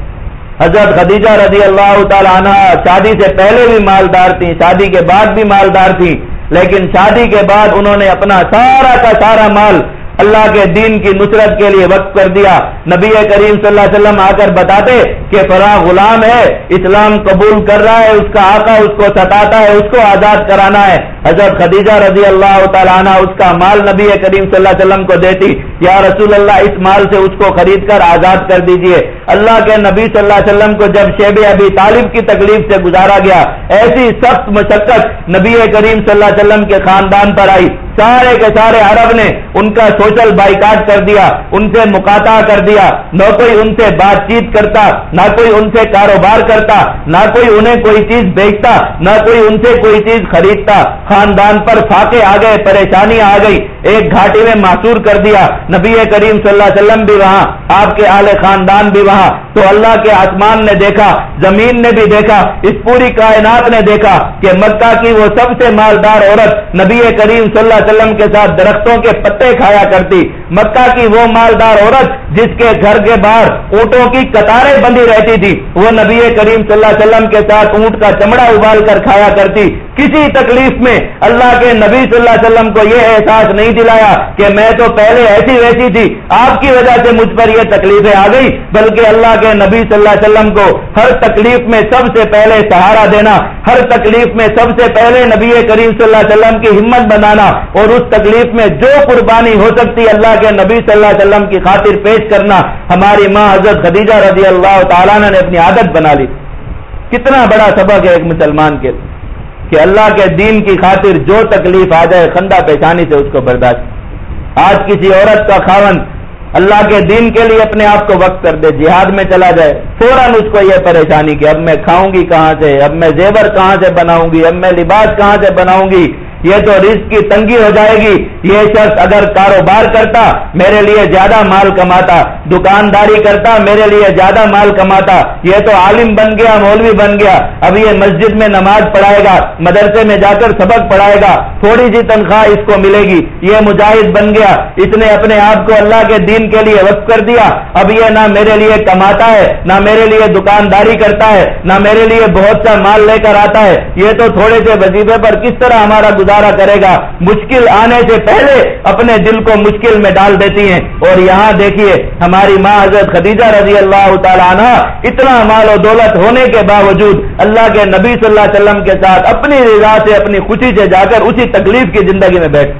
Speaker 1: حضرت خدیجہ رضی اللہ تعالی عنہ شادی سے پہلے بھی مالدار تھی شادی کے بعد بھی مالدار تھی لیکن شادی کے بعد انہوں نے اپنا سارا کا سارا مال اللہ کے دین کی نصرت کے لیے وقت کر دیا۔ نبی کریم صلی اللہ علیہ وسلم آ کر بتاتے کہ فلاں غلام ہے، اسلام قبول کر رہا ہے، اس کا آقا اس کو ستاتا ہے، اس کو آزاد کرانا ہے۔ حضرت خدیجہ رضی اللہ تعالیٰ عنہ اس کا مال نبی کریم صلی اللہ علیہ وسلم کو دیتی۔ یا رسول اللہ، اس مال سے اس کو خرید کر آزاد کر دیجیے۔ اللہ کے نبی صلی اللہ علیہ وسلم کو جب شیب ابھی طالب کی تکلیف سے گزارا گیا، ایسی سخت مشقت نبی کریم صلی اللہ علیہ وسلم کے خاندان پر آئی۔ سارے کے سارے عرب نے ان کا سوشل بائیکاٹ کر دیا، ان سے مکاتا کر دیا۔ نہ کوئی ان سے بات چیت کرتا، نہ کوئی ان سے کاروبار کرتا، نہ کوئی انہیں کوئی چیز بیچتا، نہ کوئی ان سے کوئی چیز خریدتا۔ خاندان پر فاقے آ گئے، پریشانی آ گئی، ایک گھاٹی میں معصور کر دیا۔ نبی کریم صلی اللہ علیہ وسلم بھی وہاں، آپ کے آل خاندان بھی وہاں۔ تو اللہ کے آسمان نے دیکھا، زمین نے بھی دیکھا، اس پوری کائنات نے دیکھا کہ مکہ کی وہ سب سے مالدار عورت نبی کریم صلی اللہ وسلم کے ساتھ درختوں کے پتے کھایا کرتی۔ مکہ کی وہ مالدار عورت جس کے گھر کے باہر اونٹوں کی قطاریں بندی رہتی تھی، وہ نبی کریم صلی اللہ علیہ وسلم کے ساتھ اونٹ کا چمڑا ابال کر کھایا کرتی۔ کسی تکلیف میں اللہ کے نبی صلی اللہ علیہ وسلم کو یہ احساس نہیں دلایا کہ میں تو پہلے ایسی ویسی تھی، آپ کی وجہ سے مجھ پر یہ تکلیفیں آ گئی بلکہ اللہ کے نبی صلی اللہ علیہ وسلم کو ہر تکلیف میں سب سے پہلے سہارا دینا، ہر تکلیف میں سب سے پہلے نبی کریم صلی اللہ علیہ وسلم کی ہمت بنانا اور اس تکلیف میں جو قربانی ہو سکتی اللہ کے نبی صلی اللہ علیہ وسلم کی خاطر پیش کرنا ہماری ماں حضرت خدیجہ رضی اللہ تعالیٰ نے اپنی عادت بنا لی۔ کتنا بڑا سبق ہے ایک مسلمان کے کہ اللہ کے دین کی خاطر جو تکلیف آ جائے خندہ پیشانی سے اس کو برداشت۔ آج کسی عورت کا خاون اللہ کے دین کے لیے اپنے آپ کو وقت کر دے، جہاد میں چلا جائے، فوراً اس کو یہ پریشانی کہ اب میں کھاؤں گی کہاں سے، اب میں زیور کہاں سے بناؤں گی، اب میں لباس کہاں سے بناؤں گی؟ یہ تو رزق کی تنگی ہو جائے گی۔ یہ شخص اگر کاروبار کرتا، میرے لیے زیادہ مال کماتا۔ دکانداری کرتا، میرے لیے زیادہ مال کماتا۔ یہ تو عالم بن گیا، مولوی بن گیا۔ اب یہ مسجد میں نماز پڑھائے گا، مدرسے میں جا کر سبق پڑھائے گا۔ تھوڑی سی تنخواہ اس کو ملے گی۔ یہ مجاہد بن گیا۔ اس نے اپنے آپ کو اللہ کے دین کے لیے وقف کر دیا۔ اب یہ نہ میرے لیے کماتا ہے، نہ میرے لیے دکانداری کرتا ہے، نہ میرے لیے بہت سا مال لے کر آتا ہے۔ یہ تو تھوڑے سے وظیفے پر کس طرح ہمارا گزار کرے گا، مشکل آنے سے پہلے اپنے دل کو مشکل میں ڈال دیتی ہیں۔ اور یہاں دیکھیے، ہماری ماں حضرت خدیجہ رضی اللہ تعالیٰ عنہ اتنا مال و دولت ہونے کے باوجود اللہ کے نبی صلی اللہ علیہ وسلم کے ساتھ اپنی رضا سے، اپنی خوشی سے جا کر اسی تکلیف کی زندگی میں بیٹھ۔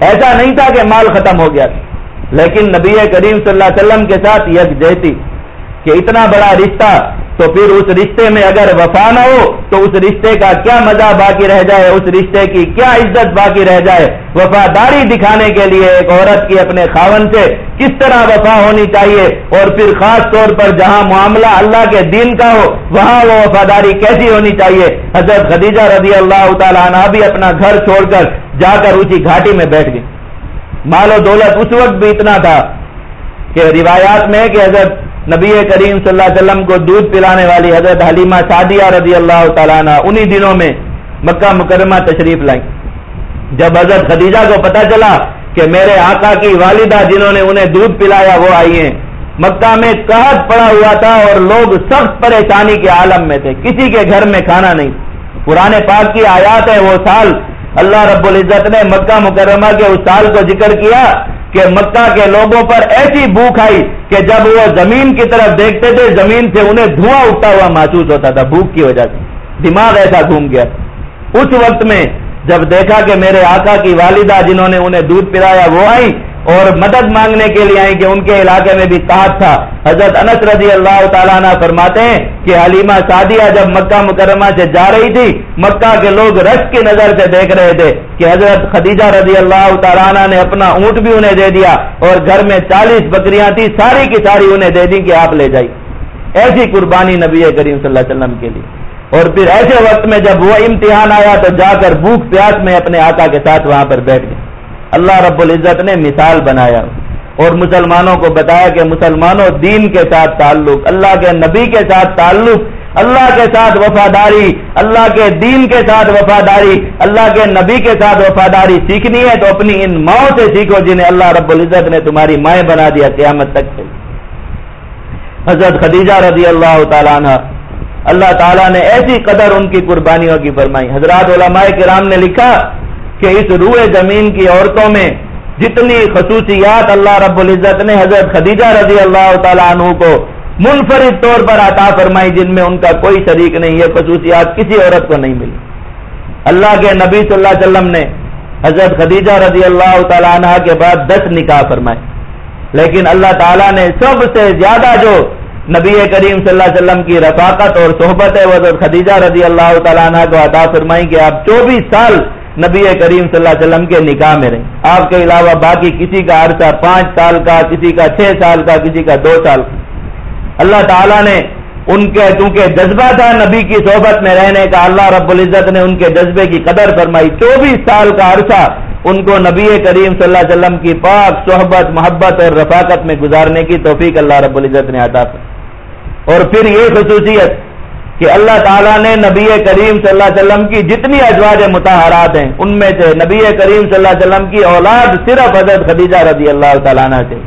Speaker 1: ایسا نہیں تھا کہ مال ختم ہو گیا۔ لیکن نبی کریم صلی اللہ علیہ وسلم کے ساتھ یک جیتی کہ اتنا بڑا رشتہ تو پھر اس رشتے میں اگر وفا نہ ہو تو اس رشتے کا کیا مزہ باقی رہ جائے؟ اس رشتے کی کیا عزت باقی رہ جائے؟ وفاداری دکھانے کے لیے ایک عورت کی اپنے خاون سے کس طرح وفا ہونی چاہیے؟ اور پھر خاص طور پر جہاں معاملہ اللہ کے دین کا ہو، وہاں وہ وفاداری کیسی ہونی چاہیے؟ حضرت خدیجہ رضی اللہ تعالیٰ عنہ بھی اپنا گھر چھوڑ کر جا کر اسی گھاٹی میں بیٹھ گئی مال و دولت اس وقت بھی اتنا تھا کہ روایات میں کہ حضرت نبی کریم صلی اللہ علیہ وسلم کو دودھ پلانے والی حضرت حلیمہ سعدیہ رضی اللہ تعالیٰ عنہ انہی دنوں میں مکہ مکرمہ تشریف لائیں جب حضرت خدیجہ کو پتا چلا کہ میرے آقا کی والدہ جنہوں نے انہیں دودھ پلایا وہ آئی ہیں، مکہ میں قحط پڑا ہوا تھا اور لوگ سخت پریشانی کے عالم میں تھے۔ کسی کے گھر میں کھانا نہیں۔ پرانے پاک کی آیات ہے وہ سال اللہ رب العزت نے مکہ مکرمہ کے اس سال کو ذکر کیا کہ مکہ کے لوگوں پر ایسی بھوک آئی کہ جب وہ زمین کی طرف دیکھتے تھے، زمین سے انہیں دھواں اٹھتا ہوا محسوس ہوتا تھا، بھوک کی وجہ سے۔ دماغ ایسا گھوم گیا۔ اس وقت میں جب دیکھا کہ میرے آقا کی والدہ جنہوں نے انہیں دودھ پلایا، وہ آئی اور مدد مانگنے کے لیے آئی کہ ان کے علاقے میں بھی تاج تھا۔ حضرت انس رضی اللہ تعالیٰ عنہ فرماتے ہیں کہ حلیمہ سعدیہ جب مکہ مکرمہ سے جا رہی تھی، مکہ کے لوگ رش کی نظر سے دیکھ رہے تھے کہ حضرت خدیجہ رضی اللہ تعالیٰ عنہ نے اپنا اونٹ بھی انہیں دے دیا اور گھر میں چالیس بکریاں تھی ساری کی ساری انہیں دے دی کہ آپ لے جائی ایسی قربانی نبی کریم صلی اللہ علیہ وسلم کے لیے۔ اور پھر ایسے وقت میں جب وہ امتحان آیا تو جا کر بھوک پیاس میں اپنے آقا کے ساتھ وہاں پر بیٹھ گئے۔ اللہ رب العزت نے مثال بنایا اور مسلمانوں کو بتایا کہ مسلمانوں دین کے ساتھ تعلق، اللہ کے نبی کے ساتھ تعلق، اللہ کے ساتھ وفاداری، اللہ کے دین کے ساتھ وفاداری، اللہ کے نبی کے ساتھ وفاداری سیکھنی ہے تو اپنی ان ماؤں سے سیکھو جنہیں اللہ رب العزت نے تمہاری مائیں بنا دیا قیامت تک سے۔ حضرت خدیجہ رضی اللہ تعالیٰ عنہ، اللہ تعالیٰ نے ایسی قدر ان کی قربانیوں کی فرمائی۔ حضرات علماء کرام نے لکھا کہ اس روئے زمین کی عورتوں میں جتنی خصوصیات اللہ رب العزت نے حضرت خدیجہ رضی اللہ تعالیٰ عنہ کو منفرد طور پر عطا فرمائی، جن میں ان کا کوئی شریک نہیں، یہ خصوصیات کسی عورت کو نہیں ملی۔ اللہ کے نبی صلی اللہ علیہ وسلم نے حضرت خدیجہ رضی اللہ تعالیٰ عنہ کے بعد دس نکاح فرمائے۔ لیکن اللہ تعالیٰ نے سب سے زیادہ جو نبی کریم صلی اللہ علیہ وسلم کی رفاقت اور صحبت ہے، وہ حضرت خدیجہ رضی اللہ تعالیٰ عنہ کو عطا فرمائی کہ آپ چوبیس سال نبی کریم صلی اللہ علیہ وسلم کے نکاح میں رہیں آپ کے علاوہ باقی کسی کا عرصہ پانچ سال کا، کسی کا چھ سال کا، کسی کا دو سال کا۔ اللہ تعالیٰ نے ان کے چونکہ جذبہ تھا نبی کی صحبت میں رہنے کا، اللہ رب العزت نے ان کے جذبے کی قدر فرمائی۔ چوبیس سال کا عرصہ ان کو نبی کریم صلی اللہ علیہ وسلم کی پاک صحبت، محبت اور رفاقت میں گزارنے کی توفیق اللہ رب العزت نے عطا اور پھر یہ خصوصیت کہ اللہ تعالیٰ نے نبی کریم صلی اللہ علیہ وسلم کی جتنی ازواج متحرات ہیں، ان میں سے نبی کریم صلی اللہ علیہ وسلم کی اولاد صرف حضرت خدیجہ رضی اللہ تعالیٰ سے۔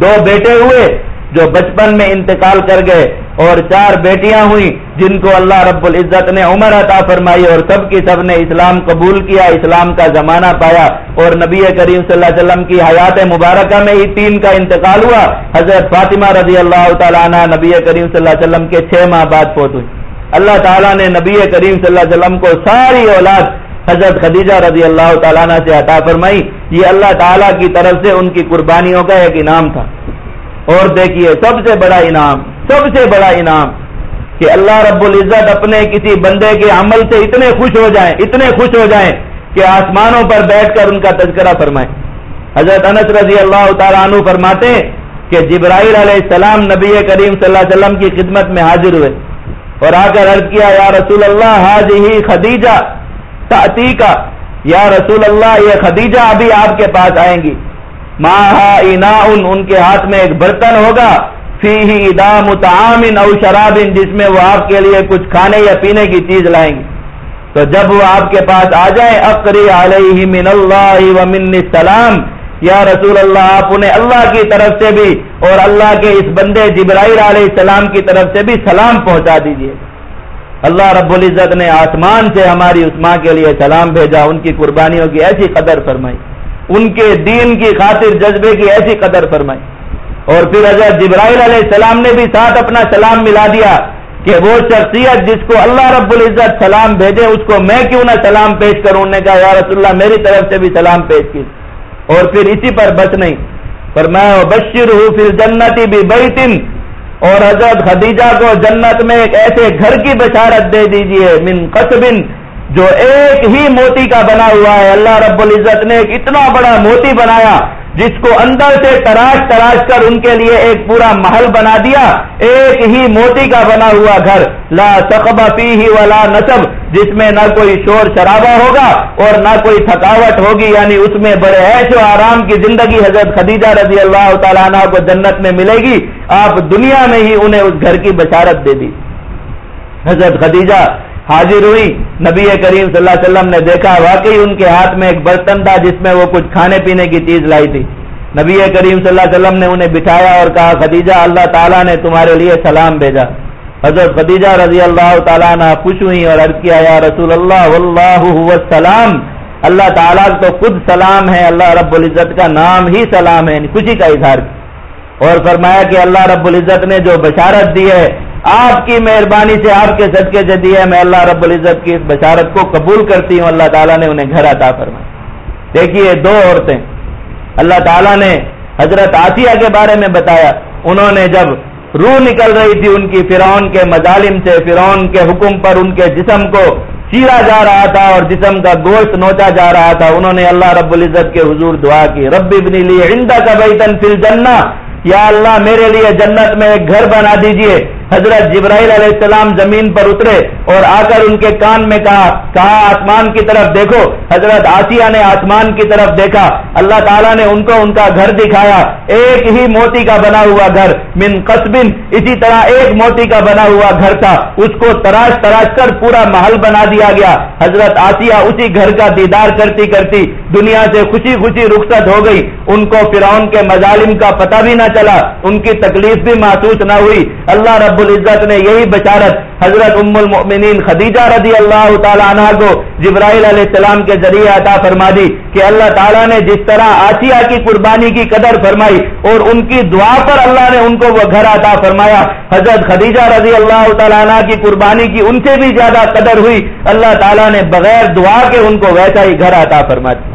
Speaker 1: دو بیٹے ہوئے جو بچپن میں انتقال کر گئے اور چار بیٹیاں ہوئی جن کو اللہ رب العزت نے عمر عطا فرمائی اور سب کی سب نے اسلام قبول کیا، اسلام کا زمانہ پایا۔ اور نبی کریم صلی اللہ علیہ وسلم کی حیات مبارکہ میں ہی تین کا انتقال ہوا۔ حضرت فاطمہ رضی اللہ تعالیٰ عنہ نبی کریم صلی اللہ علیہ وسلم کے چھ ماہ بعد پہنچ ہوئی اللہ تعالیٰ نے نبی کریم صلی اللہ علیہ وسلم کو ساری اولاد حضرت خدیجہ رضی اللہ تعالیٰ عنہ سے عطا فرمائی۔ یہ اللہ تعالیٰ کی طرف سے ان کی قربانیوں کا ایک انعام تھا۔ اور دیکھیے، سب سے بڑا انعام، سب سے بڑا انعام کہ اللہ رب العزت اپنے کسی بندے کے عمل سے اتنے خوش ہو جائیں، اتنے خوش ہو جائیں کہ آسمانوں پر بیٹھ کر ان کا تذکرہ فرمائیں۔ حضرت انس رضی اللہ تعالیٰ عنہ فرماتے ہیں کہ جبرائیل علیہ السلام نبی کریم صلی اللہ علیہ وسلم کی خدمت میں حاضر ہوئے اور آ کر عرض کیا، یا رسول اللہ حاض ہی خدیجہ کا یا رسول اللہ، یہ خدیجہ ابھی آپ کے پاس آئیں گی۔ ماہا ان کے ہاتھ میں ایک برتن ہوگا فی ہی دام او شراب جس میں وہ آپ کے لیے کچھ کھانے یا پینے کی چیز لائیں گے۔ تو جب وہ آپ کے پاس آ جائیں، اقری علیہ من اللہ و من السلام، یا رسول اللہ، آپ انہیں اللہ کی طرف سے بھی اور اللہ کے اس بندے جبرائیل علیہ السلام کی طرف سے بھی سلام پہنچا دیجیے اللہ رب العزت نے آسمان سے ہماری عثما کے لیے سلام بھیجا، ان کی قربانیوں کی ایسی قدر فرمائی۔ ان کے دین کی خاطر جذبے کی ایسی قدر فرمائی اور پھر حضرت جبرائیل علیہ السلام نے بھی ساتھ اپنا سلام ملا دیا کہ وہ شخصیت جس کو اللہ رب العزت سلام بھیجے، اس کو میں کیوں نہ سلام پیش کروں؟ نے کہا، یا رسول اللہ، میری طرف سے بھی سلام پیش کی۔ اور پھر اسی پر بس نہیں۔ پر میں بشر ہوں پھر جنتی بھی بیتن اور حضرت خدیجہ کو جنت میں ایک ایسے گھر کی بشارت دے دیجیے، من قصبن جو ایک ہی موتی کا بنا ہوا ہے، اللہ رب العزت نے ایک اتنا بڑا موتی بنایا جس کو اندر سے تراش تراش کر ان کے لیے ایک پورا محل بنا دیا۔ ایک ہی موتی کا بنا ہوا گھر۔ لا فی ہی ولا نصب جس میں نہ کوئی شور شرابہ ہوگا اور نہ کوئی تھکاوٹ ہوگی یعنی اس میں بڑے ایش و آرام کی زندگی حضرت خدیجہ رضی اللہ تعالیٰ عنہ کو جنت میں ملے گی۔ آپ دنیا میں ہی انہیں اس گھر کی بشارت دے دی۔ حضرت خدیجہ حاضر ہوئی۔ نبی کریم صلی اللہ علیہ وسلم نے دیکھا، واقعی ان کے ہاتھ میں ایک برتن تھا جس میں وہ کچھ کھانے پینے کی چیز لائی تھی۔ نبی کریم صلی اللہ علیہ وسلم نے انہیں بٹھایا اور کہا، خدیجہ، اللہ تعالیٰ نے تمہارے لیے سلام بھیجا۔ حضرت خدیجہ رضی اللہ تعالیٰ نے خوش ہوئی اور عرض کیا، یا رسول اللہ اللہ سلام اللہ تعالیٰ تو خود سلام ہے، اللہ رب العزت کا نام ہی سلام ہے یعنی خوشی کا اظہار۔ اور فرمایا کہ اللہ رب العزت نے جو بشارت دی ہے آپ کی مہربانی سے آپ کے صدقے سے ہے، میں اللہ رب العزت کی اس بشارت کو قبول کرتی ہوں۔ اللہ تعالیٰ نے انہیں گھر عطا فرمایا۔ دیکھیے دو عورتیں۔ اللہ تعالیٰ نے حضرت آسیہ کے بارے میں بتایا۔ انہوں نے جب روح نکل رہی تھی ان کی فرعون کے مظالم سے، فرعون کے حکم پر ان کے جسم کو چیرا جا رہا تھا اور جسم کا گوشت نوچا جا رہا تھا، انہوں نے اللہ رب العزت کے حضور دعا کی۔ رب ابن لیے کا بیتن فل جنہ یا اللہ میرے لیے جنت میں ایک گھر بنا دیجیے۔ حضرت جبرائیل علیہ السلام زمین پر اترے اور آ کر ان کے کان میں کہا کہا، آسمان کی طرف دیکھو۔ حضرت آسیہ نے آسمان کی طرف دیکھا۔ اللہ تعالیٰ نے ان کو ان کا گھر دکھایا۔ ایک ہی موتی کا بنا ہوا گھر، من قصبن اسی طرح ایک موتی کا بنا ہوا گھر تھا۔ اس کو تراش تراش کر پورا محل بنا دیا گیا۔ حضرت آسیہ اسی گھر کا دیدار کرتی کرتی دنیا سے خوشی خوشی رخصت ہو گئی۔ ان کو فرعون کے مظالم کا پتہ بھی نہ چلا۔ ان کی تکلیف بھی محسوس نہ ہوئی۔ اللہ رب رب العزت نے یہی بشارت حضرت ام المؤمنین خدیجہ رضی اللہ تعالیٰ عنہ کو جبرائیل علیہ السلام کے ذریعے عطا فرما دی کہ اللہ تعالیٰ نے جس طرح آسیہ کی قربانی کی قدر فرمائی اور ان کی دعا پر اللہ نے ان کو وہ گھر عطا فرمایا۔ حضرت خدیجہ رضی اللہ تعالیٰ عنہ کی قربانی کی ان سے بھی زیادہ قدر ہوئی۔ اللہ تعالیٰ نے بغیر دعا کے ان کو ویسا ہی گھر عطا فرما دی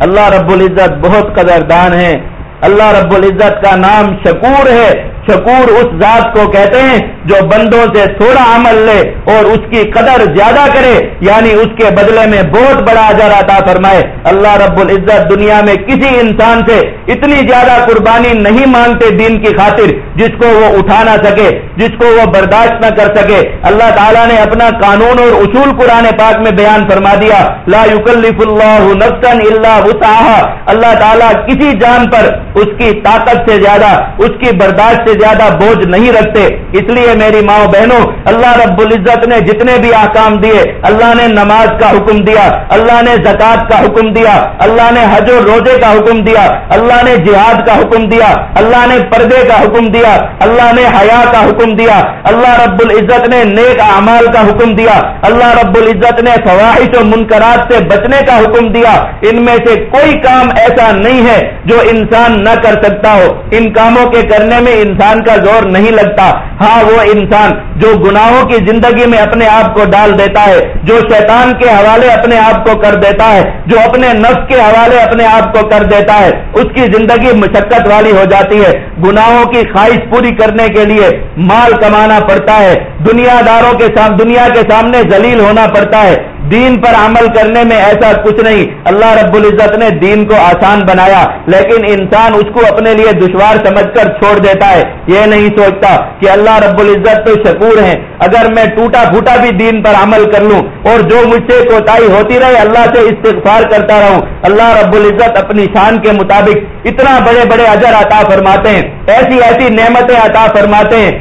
Speaker 1: اللہ رب العزت بہت قدردان ہے۔ اللہ رب العزت کا نام شکور ہے۔ شکور اس ذات کو کہتے ہیں جو بندوں سے تھوڑا عمل لے اور اس کی قدر زیادہ کرے یعنی اس کے بدلے میں بہت بڑا اجر عطا فرمائے۔ اللہ رب العزت دنیا میں کسی انسان سے اتنی زیادہ قربانی نہیں مانگتے دین کی خاطر جس کو وہ اٹھا نہ سکے، جس کو وہ برداشت نہ کر سکے۔ اللہ تعالیٰ نے اپنا قانون اور اصول قرآن پاک میں بیان فرما دیا۔ لا یکلف اللہ نفسا الا وسعها اللہ تعالیٰ کسی جان پر اس کی طاقت سے زیادہ، اس کی برداشت سے زیادہ بوجھ نہیں رکھتے، اس لیے میری ماں بہنوں، اللہ رب العزت نے جتنے بھی احکام دیے، اللہ نے نماز کا حکم دیا، اللہ نے زکات کا حکم دیا، اللہ نے حج و روزے کا حکم دیا، اللہ نے جہاد کا حکم دیا، اللہ نے پردے کا حکم دیا، اللہ نے حیا کا حکم دیا، اللہ رب العزت نے نیک اعمال کا حکم دیا، اللہ رب العزت نے فواہش و منکرات سے بچنے کا حکم دیا۔ ان میں سے کوئی کام ایسا نہیں ہے جو انسان نہ کر سکتا ہو۔ ان کاموں کے کرنے میں انسان انسان کا زور نہیں لگتا۔ ہاں وہ انسان جو گناہوں کی زندگی میں اپنے آپ کو ڈال دیتا ہے، جو شیطان کے حوالے اپنے آپ کو کر دیتا ہے، جو اپنے نفس کے حوالے اپنے آپ کو کر دیتا ہے، اس کی زندگی مشقت والی ہو جاتی ہے۔ گناہوں کی خواہش پوری کرنے کے لیے مال کمانا پڑتا ہے۔ دنیا داروں کے سامنے دنیا کے سامنے ذلیل ہونا پڑتا ہے۔ دین پر عمل کرنے میں ایسا کچھ نہیں۔ اللہ رب العزت نے دین کو آسان بنایا، لیکن انسان اس کو اپنے لیے دشوار سمجھ کر چھوڑ دیتا ہے۔ یہ نہیں سوچتا کہ اللہ رب العزت تو شکور ہے اگر میں ٹوٹا پھوٹا بھی دین پر عمل کر لوں اور جو مجھ سے کوتاہی ہوتی رہے، اللہ سے استغفار کرتا رہوں۔ اللہ رب العزت اپنی شان کے مطابق اتنا بڑے بڑے اجر عطا فرماتے ہیں۔ ایسی ایسی نعمتیں عطا فرماتے ہیں۔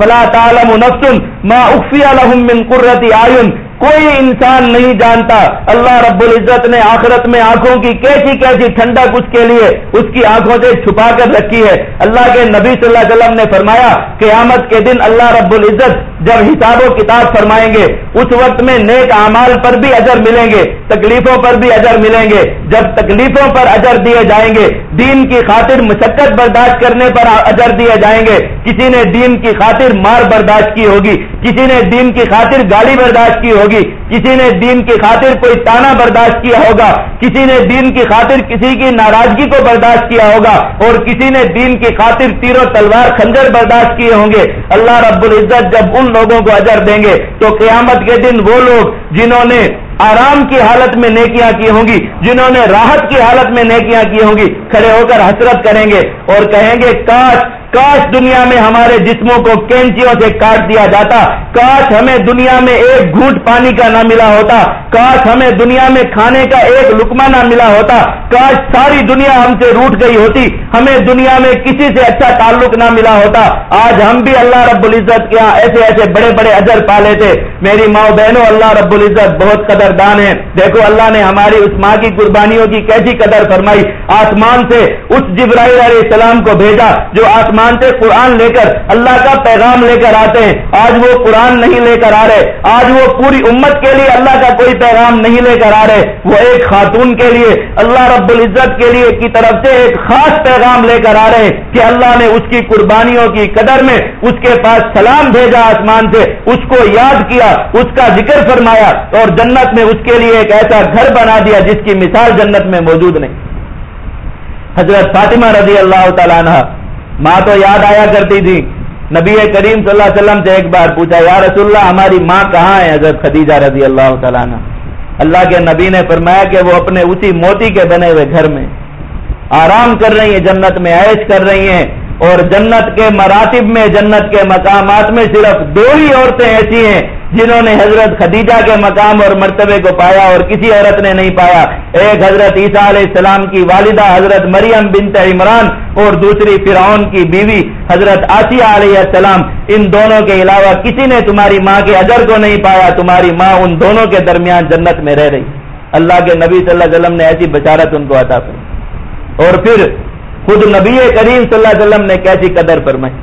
Speaker 1: فلا تعلم نفس ما اخفی لهم من قرۃ اعین۔ کوئی انسان نہیں جانتا۔ اللہ رب العزت نے آخرت میں آنکھوں کی کیسی کیسی ٹھنڈک اس کے لیے اس کی آنکھوں سے چھپا کر رکھی ہے۔ اللہ کے نبی صلی اللہ علیہ وسلم نے فرمایا، قیامت کے دن اللہ رب العزت جب حساب و کتاب فرمائیں گے، اس وقت میں نیک اعمال پر بھی اجر ملیں گے، تکلیفوں پر بھی اجر ملیں گے۔ جب تکلیفوں پر اجر دیے جائیں گے، دین کی خاطر مشقت برداشت کرنے پر اجر دیے جائیں گے۔ کسی نے دین کی خاطر مار برداشت کی ہوگی، کسی نے دین کی خاطر گالی برداشت کی ہوگی۔ ہوگی۔ کسی نے دین کی خاطر کوئی تانا برداشت کیا ہوگا، کسی نے دین کی خاطر کسی کی ناراضگی کو برداشت کیا ہوگا، اور کسی نے دین کی خاطر تیر و تلوار خنجر برداشت کیے ہوں گے۔ اللہ رب العزت جب ان لوگوں کو اجر دیں گے، تو قیامت کے دن وہ لوگ جنہوں نے آرام کی حالت میں نیکیاں کی ہوں گی، جنہوں نے راحت کی حالت میں نیکیاں کی ہوں گی، کھڑے ہو کر حسرت کریں گے اور کہیں گے، کاش کاش دنیا میں ہمارے جسموں کو کینچیوں سے کاٹ دیا جاتا، کاش ہمیں دنیا میں ایک گھونٹ پانی کا نہ ملا ہوتا، کاش ہمیں دنیا میں کھانے کا ایک لکما نہ ملا ہوتا، کاش ساری دنیا ہم سے روٹ گئی ہوتی، ہمیں دنیا میں کسی سے اچھا تعلق نہ ملا ہوتا۔ آج ہم بھی اللہ رب العزت کے یہاں ایسے ایسے بڑے بڑے اجر پالے تھے میری ماں بہنوں، اللہ رب العزت بہت قدردان ہے دیکھو اللہ نے ہماری اس ماں کی قربانیوں کی کیسی قدر فرمائی۔ آسمان سے اس جبرائیل علیہ السلام کو بھیجا، جو آسمان سے قرآن لے کر اللہ کا پیغام لے کر آتے ہیں۔ آج وہ قرآن نہیں لے کر آ رہے۔ آج وہ پوری امت کے لیے اللہ کا کوئی پیغام نہیں لے کر آ رہے۔ وہ ایک خاتون کے لیے، اللہ رب العزت کے لیے کی طرف سے ایک خاص پیغام لے کر آ رہے کہ اللہ نے اس کی قربانیوں کی قدر میں اس کے پاس سلام بھیجا آسمان سے، اس کو یاد کیا، اس کا ذکر فرمایا اور جنت میں اس کے لیے ایک ایسا گھر بنا دیا جس کی مثال جنت میں موجود نہیں۔ حضرت فاطمہ رضی اللہ تعالیٰ عنہ ماں تو یاد آیا کرتی تھی۔ نبی کریم صلی اللہ علیہ وسلم سے ایک بار پوچھا، یا رسول اللہ، ہماری ماں کہاں ہے؟ حضرت خدیجہ رضی اللہ تعالیٰ عنہ۔ اللہ کے نبی نے فرمایا کہ وہ اپنے اسی موتی کے بنے ہوئے گھر میں آرام کر رہی ہیں، جنت میں عیش کر رہی ہیں۔ اور جنت کے مراتب میں، جنت کے مقامات میں صرف دو ہی عورتیں ایسی ہیں جنہوں نے حضرت خدیجہ کے مقام اور مرتبے کو پایا اور کسی عورت نے نہیں پایا، ایک حضرت عیسیٰ علیہ السلام کی والدہ حضرت مریم بنت عمران اور دوسری فرعون کی بیوی حضرت آسیہ علیہ السلام۔ ان دونوں کے علاوہ کسی نے تمہاری ماں کے اجر کو نہیں پایا، تمہاری ماں ان دونوں کے درمیان جنت میں رہ رہی اللہ کے نبی صلی اللہ علیہ وسلم نے ایسی بشارت ان کو عطا کر اور پھر خود نبی کریم صلی اللہ علیہ وسلم نے کیسی قدر فرمائی۔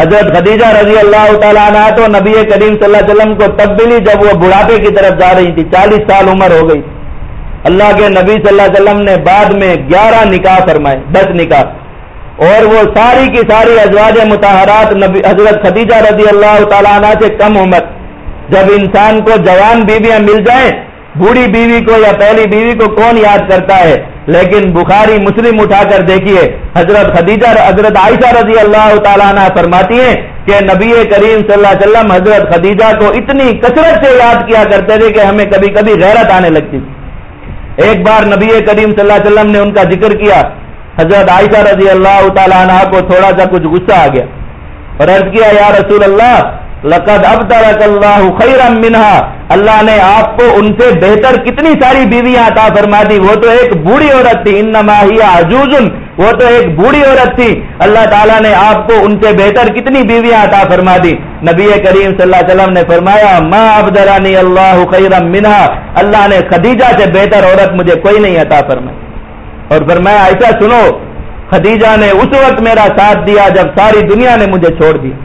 Speaker 1: حضرت خدیجہ رضی اللہ تعالیٰ عنہ تو نبی کریم صلی اللہ علیہ وسلم کو تب ملی جب وہ بڑھاپے کی طرف جا رہی تھی، چالیس سال عمر ہو گئی۔ اللہ کے نبی صلی اللہ علیہ وسلم نے بعد میں گیارہ نکاح فرمائے، دس نکاح۔ اور وہ ساری کی ساری ازواج متحرات نبی، حضرت خدیجہ رضی اللہ تعالیٰ عنہ سے کم عمر۔ جب انسان کو جوان بیویاں مل جائیں، بوڑھی بیوی کو یا پہلی بیوی کو کون یاد کرتا ہے؟ لیکن بخاری مسلم اٹھا کر دیکھیے، حضرت خدیجہ حضرت عائشہ رضی اللہ تعالیٰ عنہ فرماتی ہیں کہ نبی کریم صلی اللہ علیہ وسلم حضرت خدیجہ کو اتنی کثرت سے یاد کیا کرتے تھے کہ ہمیں کبھی کبھی غیرت آنے لگتی تھی۔ ایک بار نبی کریم صلی اللہ علیہ وسلم نے ان کا ذکر کیا، حضرت عائشہ رضی اللہ تعالیٰ عنہ کو تھوڑا سا کچھ غصہ آ گیا اور عرض کیا، یا رسول اللہ لقد اب اللہ خیر منہا۔ اللہ نے آپ کو ان سے بہتر کتنی ساری بیویاں عطا فرما دی۔ وہ تو ایک بوڑھی عورت تھی۔ ان عجوزن۔ وہ تو ایک بوڑھی عورت تھی۔ اللہ تعالیٰ نے آپ کو ان سے بہتر کتنی بیویاں عطا فرما دی۔ نبی کریم صلی اللہ علیہ وسلم نے فرمایا، ما ابدرانی اللہ خیر منہا۔ اللہ نے خدیجہ سے بہتر عورت مجھے کوئی نہیں عطا فرمائی۔ اور فرمایا ایسا سنو، خدیجہ نے اس وقت میرا ساتھ دیا جب ساری دنیا نے مجھے چھوڑ دیا۔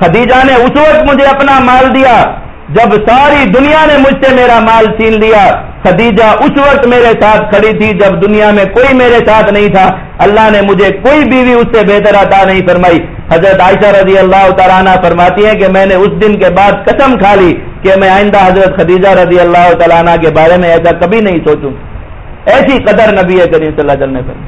Speaker 1: خدیجہ نے اس وقت مجھے اپنا مال دیا، جب ساری دنیا نے مجھ سے میرا مال چھین لیا۔ خدیجہ اس وقت میرے ساتھ کھڑی تھی جب دنیا میں کوئی میرے ساتھ نہیں تھا۔ اللہ نے مجھے کوئی بیوی اس سے بہتر عطا نہیں فرمائی۔ حضرت عائشہ رضی اللہ تعالیٰ فرماتی ہیں کہ میں نے اس دن کے بعد قسم کھا لی کہ میں آئندہ حضرت خدیجہ رضی اللہ تعالیٰ کے بارے میں ایسا کبھی نہیں سوچوں۔ ایسی قدر نبی کریم صلی اللہ علیہ وسلم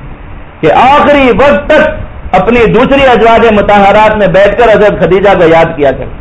Speaker 1: کہ آخری وقت تک اپنی دوسری ازواج متحرات میں بیٹھ کر حضرت خدیجہ کو یاد کیا کر